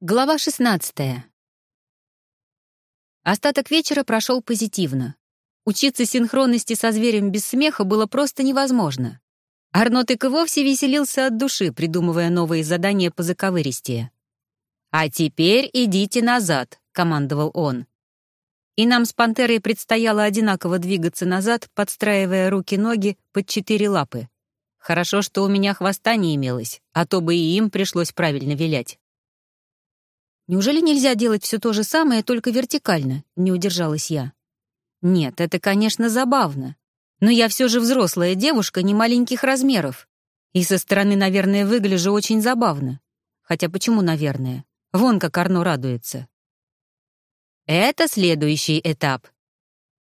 Глава 16. Остаток вечера прошел позитивно. Учиться синхронности со зверем без смеха было просто невозможно. Арнотик и вовсе веселился от души, придумывая новые задания по заковыристее. «А теперь идите назад», — командовал он. И нам с пантерой предстояло одинаково двигаться назад, подстраивая руки-ноги под четыре лапы. Хорошо, что у меня хвоста не имелось, а то бы и им пришлось правильно вилять. Неужели нельзя делать все то же самое, только вертикально? Не удержалась я. Нет, это, конечно, забавно. Но я все же взрослая девушка не маленьких размеров. И со стороны, наверное, выгляжу очень забавно. Хотя почему, наверное? Вон как Арно радуется. Это следующий этап.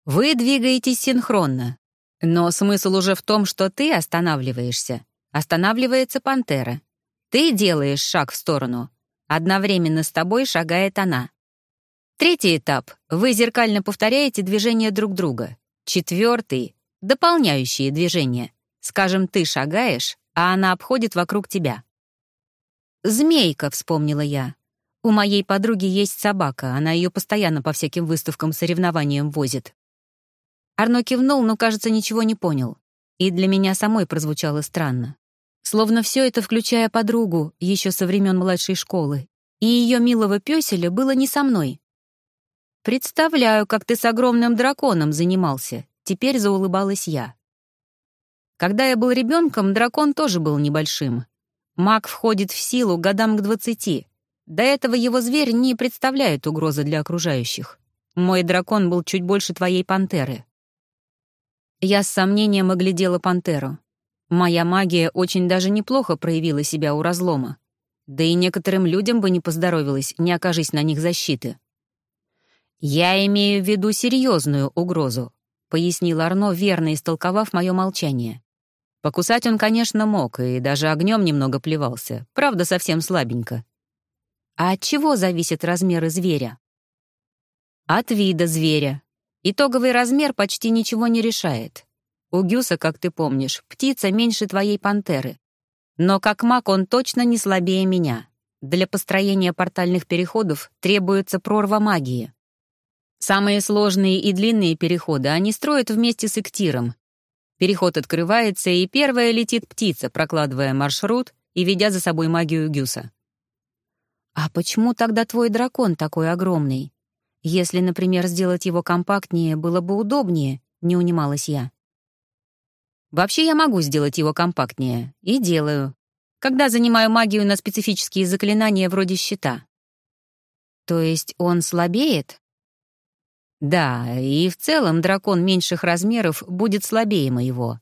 Вы двигаетесь синхронно. Но смысл уже в том, что ты останавливаешься. Останавливается пантера. Ты делаешь шаг в сторону, Одновременно с тобой шагает она. Третий этап. Вы зеркально повторяете движения друг друга. Четвертый — дополняющие движения. Скажем, ты шагаешь, а она обходит вокруг тебя. «Змейка», — вспомнила я. «У моей подруги есть собака, она ее постоянно по всяким выставкам соревнованиям возит». Арно кивнул, но, кажется, ничего не понял. И для меня самой прозвучало странно. Словно все это, включая подругу, еще со времен младшей школы, и ее милого пёселя было не со мной. «Представляю, как ты с огромным драконом занимался», — теперь заулыбалась я. Когда я был ребенком, дракон тоже был небольшим. Маг входит в силу годам к двадцати. До этого его зверь не представляет угрозы для окружающих. Мой дракон был чуть больше твоей пантеры. Я с сомнением оглядела пантеру. Моя магия очень даже неплохо проявила себя у разлома. Да и некоторым людям бы не поздоровилось, не окажись на них защиты. «Я имею в виду серьезную угрозу», — пояснил Арно, верно истолковав мое молчание. Покусать он, конечно, мог, и даже огнем немного плевался, правда, совсем слабенько. А от чего зависят размеры зверя? От вида зверя. Итоговый размер почти ничего не решает. У Гюса, как ты помнишь, птица меньше твоей пантеры. Но как маг он точно не слабее меня. Для построения портальных переходов требуется прорва магии. Самые сложные и длинные переходы они строят вместе с Иктиром. Переход открывается, и первая летит птица, прокладывая маршрут и ведя за собой магию Гюса. «А почему тогда твой дракон такой огромный? Если, например, сделать его компактнее, было бы удобнее», — не унималась я. Вообще я могу сделать его компактнее. И делаю. Когда занимаю магию на специфические заклинания вроде щита. То есть он слабеет? Да, и в целом дракон меньших размеров будет слабее моего.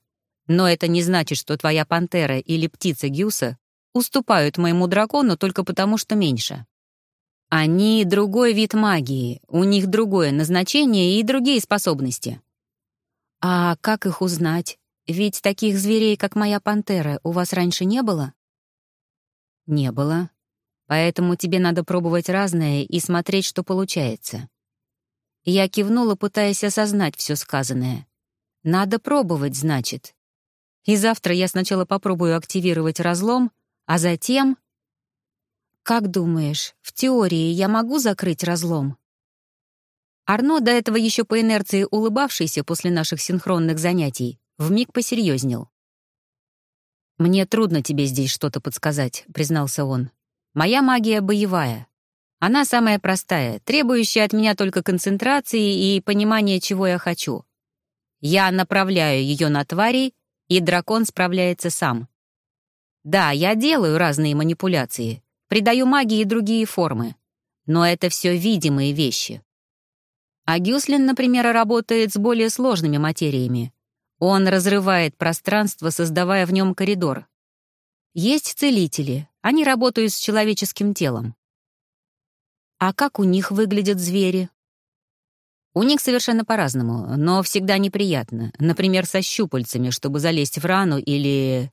Но это не значит, что твоя пантера или птица Гюса уступают моему дракону только потому, что меньше. Они — другой вид магии, у них другое назначение и другие способности. А как их узнать? Ведь таких зверей, как моя пантера, у вас раньше не было? Не было. Поэтому тебе надо пробовать разное и смотреть, что получается. Я кивнула, пытаясь осознать все сказанное. Надо пробовать, значит. И завтра я сначала попробую активировать разлом, а затем... Как думаешь, в теории я могу закрыть разлом? Арно, до этого еще по инерции улыбавшийся после наших синхронных занятий, вмиг посерьезнел. «Мне трудно тебе здесь что-то подсказать», — признался он. «Моя магия боевая. Она самая простая, требующая от меня только концентрации и понимания, чего я хочу. Я направляю ее на тварей, и дракон справляется сам. Да, я делаю разные манипуляции, придаю магии другие формы, но это все видимые вещи. А Гюслин, например, работает с более сложными материями, он разрывает пространство, создавая в нем коридор. Есть целители, они работают с человеческим телом. А как у них выглядят звери? У них совершенно по-разному, но всегда неприятно. Например, со щупальцами, чтобы залезть в рану или...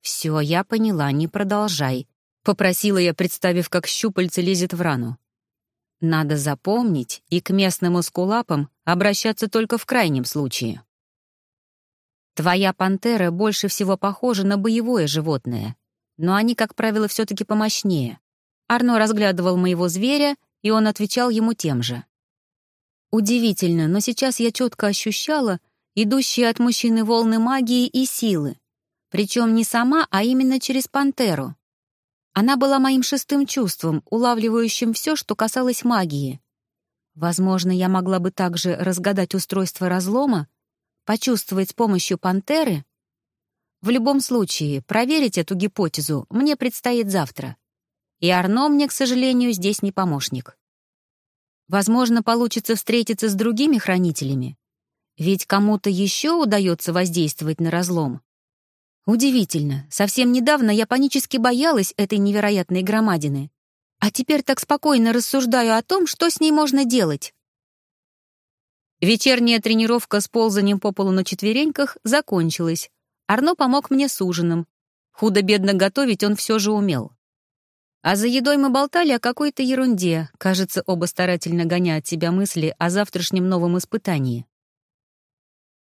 «Все, я поняла, не продолжай», — попросила я, представив, как щупальце лезет в рану. Надо запомнить и к местным эскулапам обращаться только в крайнем случае. Твоя пантера больше всего похожа на боевое животное, но они, как правило, все-таки помощнее. Арно разглядывал моего зверя, и он отвечал ему тем же. Удивительно, но сейчас я четко ощущала идущие от мужчины волны магии и силы. Причем не сама, а именно через пантеру. Она была моим шестым чувством, улавливающим все, что касалось магии. Возможно, я могла бы также разгадать устройство разлома, почувствовать с помощью пантеры. В любом случае, проверить эту гипотезу мне предстоит завтра. И Арно мне, к сожалению, здесь не помощник. Возможно, получится встретиться с другими хранителями. Ведь кому-то еще удается воздействовать на разлом. Удивительно, совсем недавно я панически боялась этой невероятной громадины. А теперь так спокойно рассуждаю о том, что с ней можно делать. Вечерняя тренировка с ползанием по полу на четвереньках закончилась. Арно помог мне с ужином. Худо-бедно готовить он все же умел. А за едой мы болтали о какой-то ерунде, кажется, оба старательно гоня от себя мысли о завтрашнем новом испытании.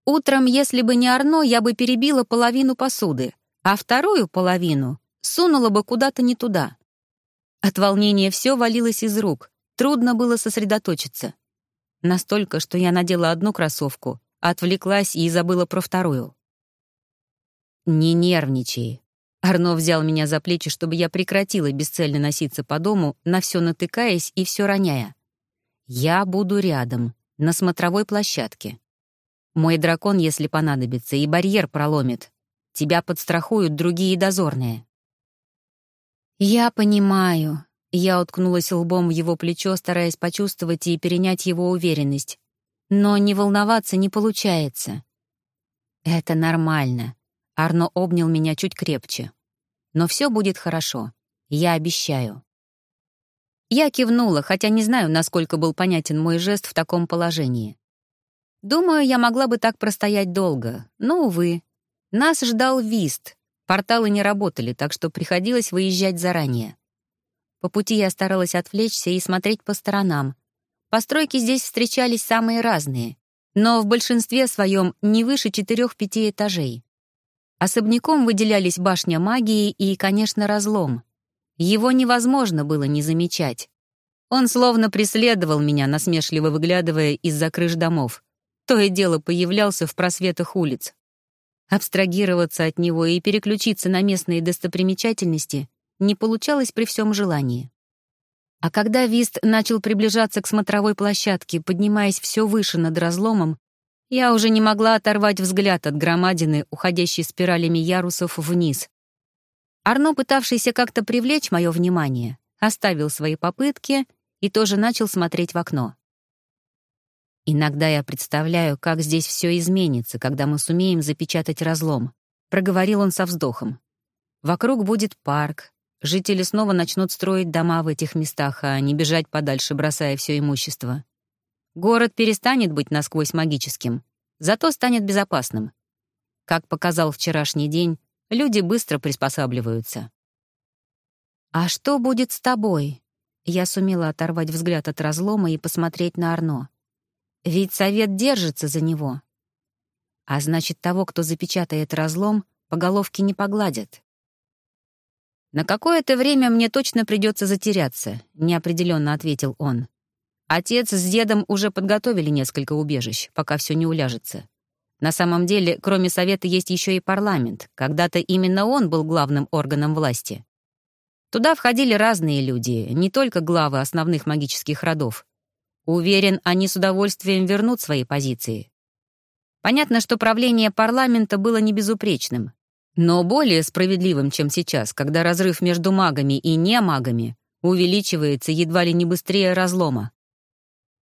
Утром, если бы не Арно, я бы перебила половину посуды, а вторую половину сунула бы куда-то не туда. От волнения все валилось из рук, трудно было сосредоточиться. Настолько, что я надела одну кроссовку, отвлеклась и забыла про вторую. «Не нервничай». Арно взял меня за плечи, чтобы я прекратила бесцельно носиться по дому, на все натыкаясь и все роняя. «Я буду рядом, на смотровой площадке. Мой дракон, если понадобится, и барьер проломит. Тебя подстрахуют другие дозорные». «Я понимаю». Я уткнулась лбом в его плечо, стараясь почувствовать и перенять его уверенность. Но не волноваться не получается. «Это нормально». Арно обнял меня чуть крепче. «Но все будет хорошо. Я обещаю». Я кивнула, хотя не знаю, насколько был понятен мой жест в таком положении. Думаю, я могла бы так простоять долго, но, увы. Нас ждал вист. Порталы не работали, так что приходилось выезжать заранее. По пути я старалась отвлечься и смотреть по сторонам. Постройки здесь встречались самые разные, но в большинстве своем не выше четырех-пяти этажей. Особняком выделялись башня магии и, конечно, разлом. Его невозможно было не замечать. Он словно преследовал меня, насмешливо выглядывая из-за крыш домов то и дело появлялся в просветах улиц. Абстрагироваться от него и переключиться на местные достопримечательности не получалось при всем желании. А когда Вист начал приближаться к смотровой площадке, поднимаясь все выше над разломом, я уже не могла оторвать взгляд от громадины, уходящей спиралями ярусов вниз. Арно, пытавшийся как-то привлечь мое внимание, оставил свои попытки и тоже начал смотреть в окно. Иногда я представляю, как здесь все изменится, когда мы сумеем запечатать разлом. Проговорил он со вздохом. Вокруг будет парк. Жители снова начнут строить дома в этих местах, а не бежать подальше, бросая все имущество. Город перестанет быть насквозь магическим, зато станет безопасным. Как показал вчерашний день, люди быстро приспосабливаются. «А что будет с тобой?» Я сумела оторвать взгляд от разлома и посмотреть на Арно. Ведь совет держится за него. А значит, того, кто запечатает разлом, по головке не погладят. «На какое-то время мне точно придется затеряться», — неопределенно ответил он. «Отец с дедом уже подготовили несколько убежищ, пока все не уляжется. На самом деле, кроме Совета, есть еще и парламент. Когда-то именно он был главным органом власти. Туда входили разные люди, не только главы основных магических родов, Уверен, они с удовольствием вернут свои позиции. Понятно, что правление парламента было не безупречным, но более справедливым, чем сейчас, когда разрыв между магами и немагами увеличивается едва ли не быстрее разлома.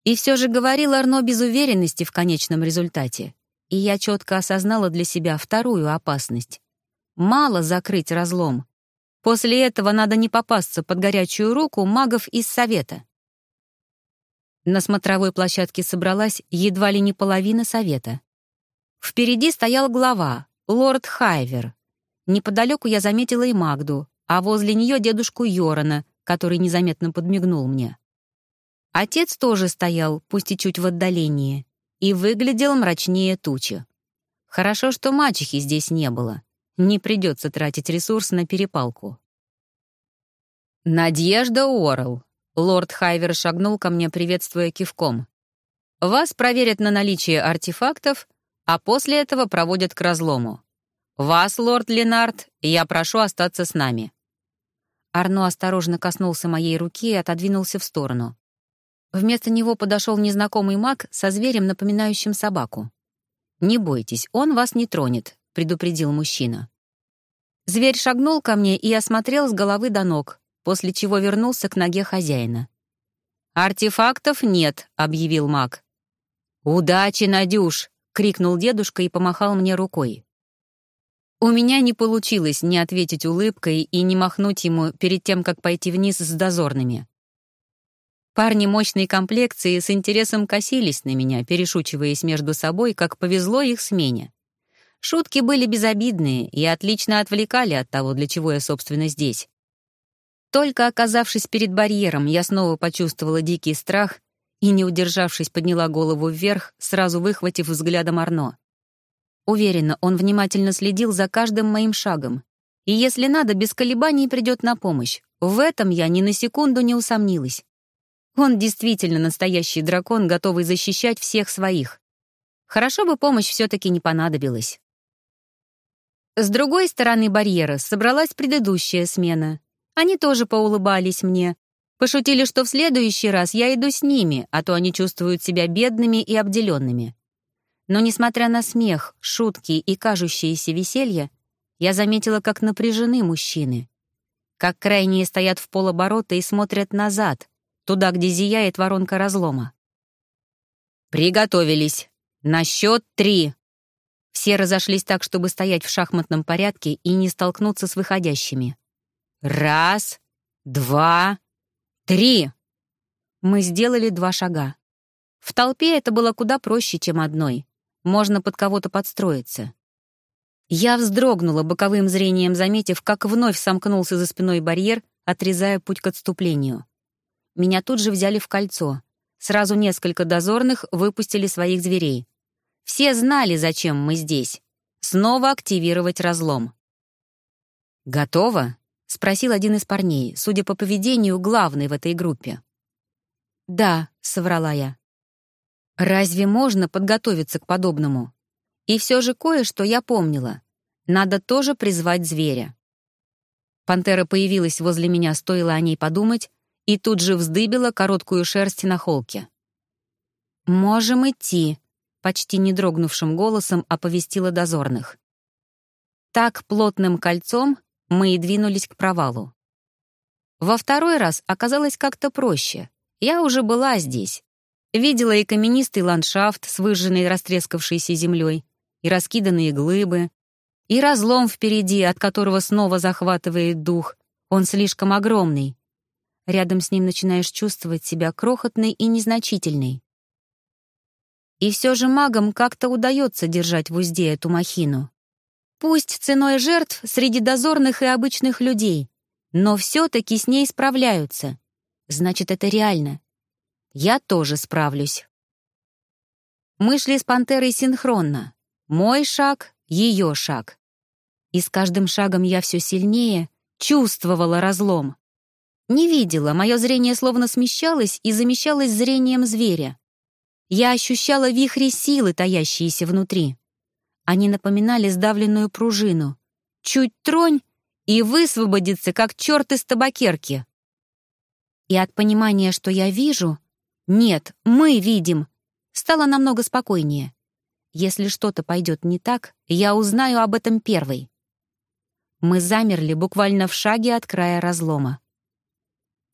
И все же говорил Арно без уверенности в конечном результате, и я четко осознала для себя вторую опасность. Мало закрыть разлом. После этого надо не попасться под горячую руку магов из Совета. На смотровой площадке собралась едва ли не половина совета. Впереди стоял глава, лорд Хайвер. Неподалеку я заметила и Магду, а возле нее дедушку Йорона, который незаметно подмигнул мне. Отец тоже стоял, пусть и чуть в отдалении, и выглядел мрачнее тучи. Хорошо, что мачехи здесь не было. Не придется тратить ресурсы на перепалку. «Надежда Уоррелл», — лорд Хайвер шагнул ко мне, приветствуя кивком. «Вас проверят на наличие артефактов, а после этого проводят к разлому. Вас, лорд Ленард, я прошу остаться с нами». Арно осторожно коснулся моей руки и отодвинулся в сторону. Вместо него подошел незнакомый маг со зверем, напоминающим собаку. «Не бойтесь, он вас не тронет», — предупредил мужчина. Зверь шагнул ко мне и осмотрел с головы до ног, после чего вернулся к ноге хозяина. «Артефактов нет», — объявил маг. «Удачи, Надюш!» — крикнул дедушка и помахал мне рукой. У меня не получилось ни ответить улыбкой и не махнуть ему перед тем, как пойти вниз с дозорными. Парни мощной комплекции с интересом косились на меня, перешучиваясь между собой, как повезло их смене. Шутки были безобидные и отлично отвлекали от того, для чего я, собственно, здесь. Только оказавшись перед барьером, я снова почувствовала дикий страх и, не удержавшись, подняла голову вверх, сразу выхватив взглядом Арно. Уверена, он внимательно следил за каждым моим шагом. И если надо, без колебаний придет на помощь. В этом я ни на секунду не усомнилась. Он действительно настоящий дракон, готовый защищать всех своих. Хорошо бы помощь все-таки не понадобилась. С другой стороны барьера собралась предыдущая смена. Они тоже поулыбались мне. Пошутили, что в следующий раз я иду с ними, а то они чувствуют себя бедными и обделенными. Но, несмотря на смех, шутки и кажущееся веселье, я заметила, как напряжены мужчины. Как крайние стоят в полоборота и смотрят назад, туда, где зияет воронка разлома. «Приготовились! На счет три!» Все разошлись так, чтобы стоять в шахматном порядке и не столкнуться с выходящими. «Раз, два, три!» Мы сделали два шага. В толпе это было куда проще, чем одной. Можно под кого-то подстроиться. Я вздрогнула боковым зрением, заметив, как вновь сомкнулся за спиной барьер, отрезая путь к отступлению. Меня тут же взяли в кольцо. Сразу несколько дозорных выпустили своих зверей. Все знали, зачем мы здесь. Снова активировать разлом. «Готово?» — спросил один из парней, судя по поведению, главный в этой группе. «Да», — соврала я. Разве можно подготовиться к подобному? И все же кое-что я помнила. Надо тоже призвать зверя. Пантера появилась возле меня, стоило о ней подумать, и тут же вздыбила короткую шерсть на холке. «Можем идти», — почти не дрогнувшим голосом оповестила дозорных. Так плотным кольцом мы и двинулись к провалу. Во второй раз оказалось как-то проще. Я уже была здесь, Видела и каменистый ландшафт с выжженной растрескавшейся землей, и раскиданные глыбы, и разлом впереди, от которого снова захватывает дух. Он слишком огромный. Рядом с ним начинаешь чувствовать себя крохотной и незначительной. И все же магам как-то удается держать в узде эту махину. Пусть ценой жертв среди дозорных и обычных людей, но все-таки с ней справляются. Значит, это реально. Я тоже справлюсь. Мы шли с пантерой синхронно. Мой шаг — ее шаг. И с каждым шагом я все сильнее чувствовала разлом. Не видела, мое зрение словно смещалось и замещалось зрением зверя. Я ощущала вихри силы, таящиеся внутри. Они напоминали сдавленную пружину. Чуть тронь и высвободится, как черт из табакерки. И от понимания, что я вижу, нет, мы видим. Стало намного спокойнее. Если что-то пойдет не так, я узнаю об этом первой. Мы замерли буквально в шаге от края разлома.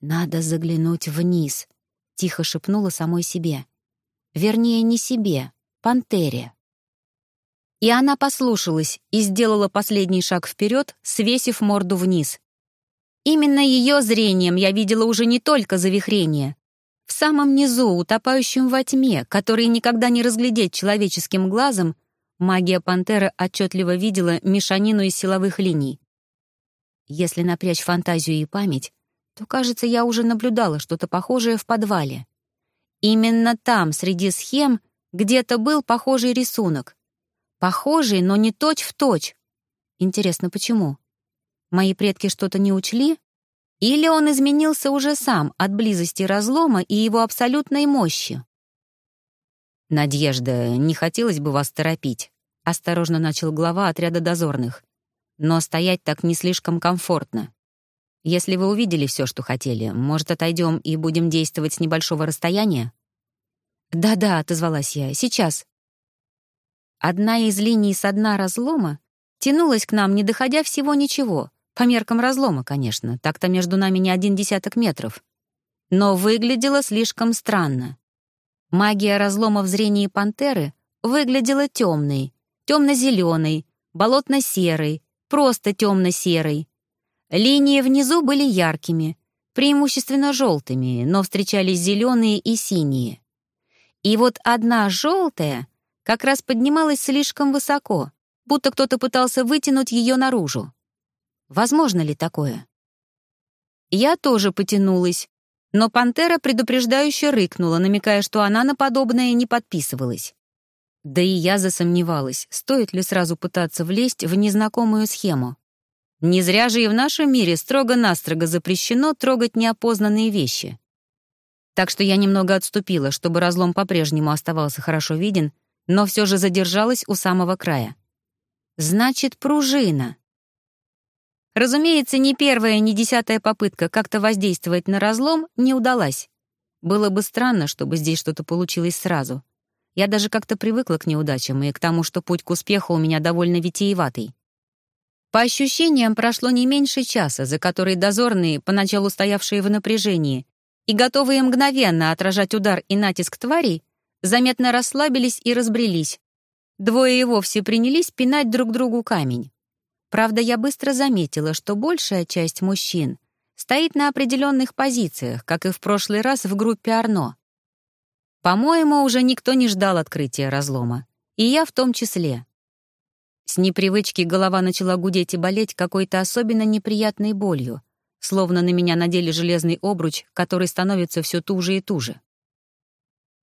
«Надо заглянуть вниз», — тихо шепнула самой себе. Вернее, не себе, пантере. И она послушалась и сделала последний шаг вперед, свесив морду вниз. Именно ее зрением я видела уже не только завихрение, в самом низу, утопающем во тьме, который никогда не разглядеть человеческим глазом, магия пантеры отчетливо видела мешанину из силовых линий. Если напрячь фантазию и память, то, кажется, я уже наблюдала что-то похожее в подвале. Именно там, среди схем, где-то был похожий рисунок. Похожий, но не точь в точь. Интересно, почему? Мои предки что-то не учли? Или он изменился уже сам от близости разлома и его абсолютной мощи? «Надежда, не хотелось бы вас торопить», — осторожно начал глава отряда дозорных. «Но стоять так не слишком комфортно. Если вы увидели все, что хотели, может, отойдем и будем действовать с небольшого расстояния?» «Да-да», — отозвалась я, — «сейчас». Одна из линий с дна разлома тянулась к нам, не доходя всего ничего, по меркам разлома, конечно, так-то между нами не один десяток метров. Но выглядела слишком странно. Магия разлома в зрении пантеры выглядела темной, темно-зеленой, болотно-серой, просто темно-серой. Линии внизу были яркими, преимущественно желтыми, но встречались зеленые и синие. И вот одна желтая как раз поднималась слишком высоко, будто кто-то пытался вытянуть ее наружу. Возможно ли такое? Я тоже потянулась, но пантера предупреждающе рыкнула, намекая, что она на подобное не подписывалась. Да и я засомневалась, стоит ли сразу пытаться влезть в незнакомую схему. Не зря же и в нашем мире строго-настрого запрещено трогать неопознанные вещи. Так что я немного отступила, чтобы разлом по-прежнему оставался хорошо виден, но все же задержалась у самого края. Значит, пружина. Разумеется, ни первая, ни десятая попытка как-то воздействовать на разлом не удалась. Было бы странно, чтобы здесь что-то получилось сразу. Я даже как-то привыкла к неудачам и к тому, что путь к успеху у меня довольно витиеватый. По ощущениям, прошло не меньше часа, за который дозорные, поначалу стоявшие в напряжении и готовые мгновенно отражать удар и натиск тварей, заметно расслабились и разбрелись. Двое и вовсе принялись пинать друг другу камень. Правда, я быстро заметила, что большая часть мужчин стоит на определенных позициях, как и в прошлый раз в группе Арно. По-моему, уже никто не ждал открытия разлома. И я в том числе. С непривычки голова начала гудеть и болеть какой-то особенно неприятной болью, словно на меня надели железный обруч, который становится все туже и туже.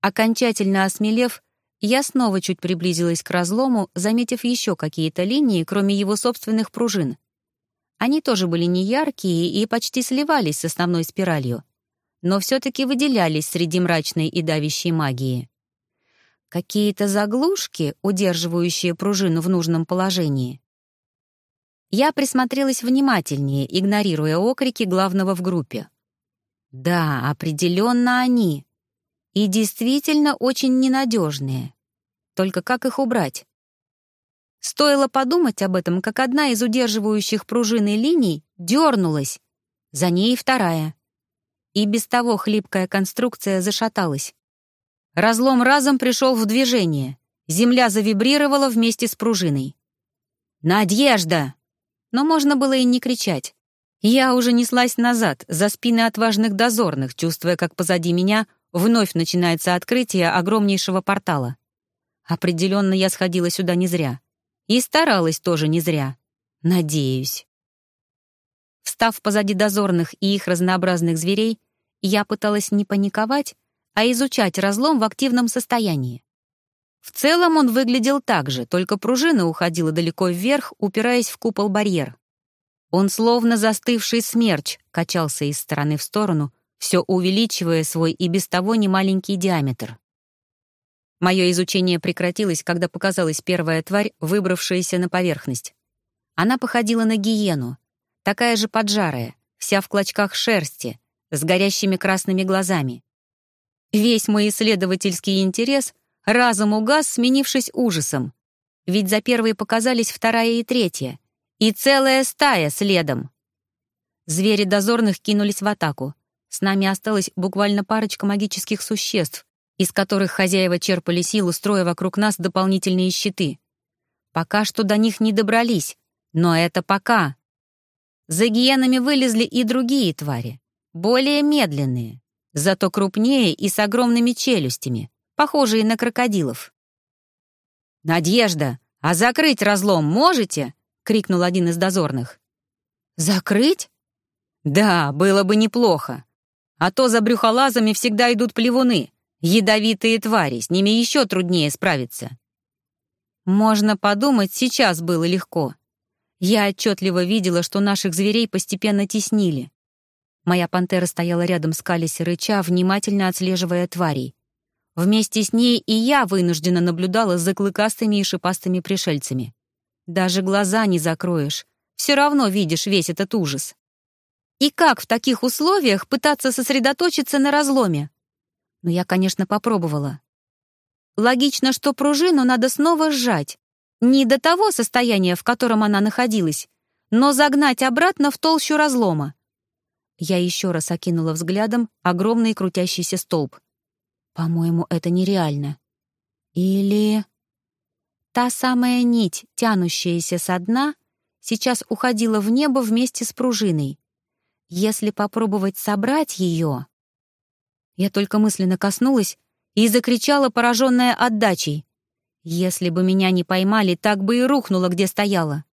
Окончательно осмелев, я снова чуть приблизилась к разлому, заметив еще какие-то линии, кроме его собственных пружин. Они тоже были неяркие и почти сливались с основной спиралью, но все-таки выделялись среди мрачной и давящей магии. Какие-то заглушки, удерживающие пружину в нужном положении. Я присмотрелась внимательнее, игнорируя окрики главного в группе. Да, определенно они. И действительно очень ненадежные. Только как их убрать? Стоило подумать об этом, как одна из удерживающих пружины линий дернулась. За ней вторая. И без того хлипкая конструкция зашаталась. Разлом разом пришел в движение. Земля завибрировала вместе с пружиной. «Надежда!» Но можно было и не кричать. Я уже неслась назад, за спины отважных дозорных, чувствуя, как позади меня Вновь начинается открытие огромнейшего портала. Определенно я сходила сюда не зря. И старалась тоже не зря. Надеюсь. Встав позади дозорных и их разнообразных зверей, я пыталась не паниковать, а изучать разлом в активном состоянии. В целом он выглядел так же, только пружина уходила далеко вверх, упираясь в купол-барьер. Он словно застывший смерч качался из стороны в сторону, все увеличивая свой и без того немаленький диаметр. Мое изучение прекратилось, когда показалась первая тварь, выбравшаяся на поверхность. Она походила на гиену, такая же поджарая, вся в клочках шерсти, с горящими красными глазами. Весь мой исследовательский интерес разом угас, сменившись ужасом. Ведь за первой показались вторая и третья, и целая стая следом. Звери дозорных кинулись в атаку, с нами осталась буквально парочка магических существ, из которых хозяева черпали силу, строя вокруг нас дополнительные щиты. Пока что до них не добрались, но это пока. За гиенами вылезли и другие твари, более медленные, зато крупнее и с огромными челюстями, похожие на крокодилов. «Надежда, а закрыть разлом можете?» — крикнул один из дозорных. «Закрыть?» «Да, было бы неплохо. А то за брюхолазами всегда идут плевуны, ядовитые твари, с ними еще труднее справиться. Можно подумать, сейчас было легко. Я отчетливо видела, что наших зверей постепенно теснили. Моя пантера стояла рядом с Калиси рыча, внимательно отслеживая тварей. Вместе с ней и я вынуждена наблюдала за клыкастыми и шипастыми пришельцами. Даже глаза не закроешь, все равно видишь весь этот ужас. И как в таких условиях пытаться сосредоточиться на разломе? Но я, конечно, попробовала. Логично, что пружину надо снова сжать. Не до того состояния, в котором она находилась, но загнать обратно в толщу разлома. Я еще раз окинула взглядом огромный крутящийся столб. По-моему, это нереально. Или... Та самая нить, тянущаяся со дна, сейчас уходила в небо вместе с пружиной. Если попробовать собрать ее... Я только мысленно коснулась и закричала, пораженная отдачей. Если бы меня не поймали, так бы и рухнула, где стояла.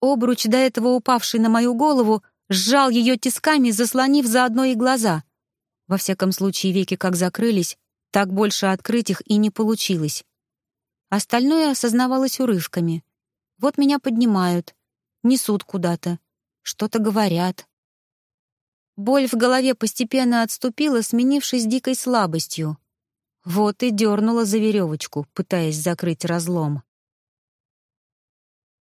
Обруч, до этого упавший на мою голову, сжал ее тисками, заслонив заодно и глаза. Во всяком случае, веки как закрылись, так больше открыть их и не получилось. Остальное осознавалось урывками. Вот меня поднимают, несут куда-то, что-то говорят. Боль в голове постепенно отступила, сменившись дикой слабостью. Вот и дернула за веревочку, пытаясь закрыть разлом.